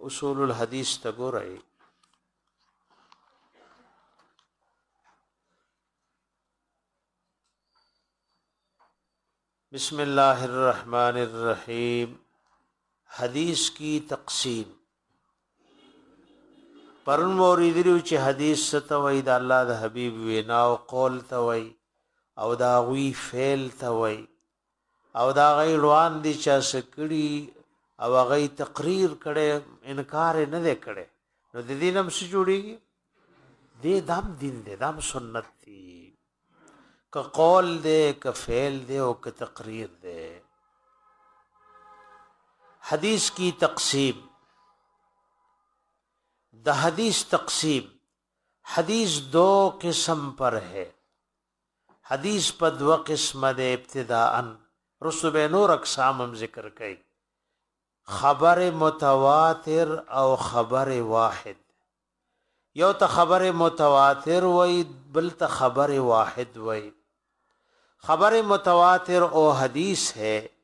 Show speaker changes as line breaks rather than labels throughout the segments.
اصول الحديث ته ګورئ بسم الله الرحمن الرحیم حدیث کی تقسیم پرون موري دیو چې حدیث ستوي د الله د حبیب وینا او قول توي او دا غوي فعل توي او دا غي روان دي چا سکړي او هغه تقریر کړي انکار نه دی کړي نو د دې نم څه جوړیږي دې دام دین دې دام سنت دی که قول دې که فعل دې او که تقریر دې حدیث کی تقسیم د حدیث تقسیم حدیث دو قسم پر ہے حدیث په دوه قسمه دی ابتداءً وروسته به نور اقسام هم ذکر کړي خبر متواتر او خبر واحد یو ته خبر متواتر وای بل ته خبر واحد وای خبر متواتر او حدیث ہے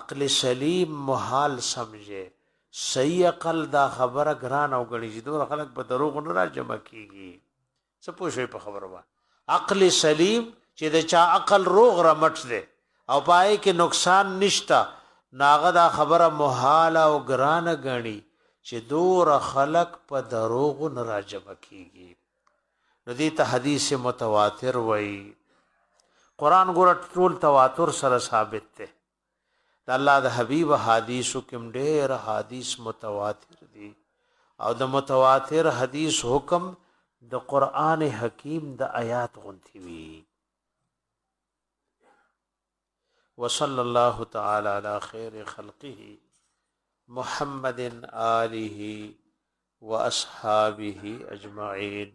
عقل سلیم مو حال سمجه صحیح عقل دا خبره ګران او غنی چې دور خلک په دروغ نه را جمع کیږي څه پوه شوي په خبره وای عقل سلیم چې د چا عقل روغ رمټ دی او پای کې نقصان نشتا ناغه دا خبره محاله او ګرانه غني چې دور خلق په دروغ نه راجب کیږي نو دې ته حدیث متواتر وایي قران ګور ټول تواتر سره ثابت دی د الله د حبیب حدیثو کوم ډېر حدیث متواتر دي او د متواتر حدیث حکم د قران حکیم د آیات غونتی وی وصلى الله تعالى على خير خلقه محمد آله وأصحابه أجمعين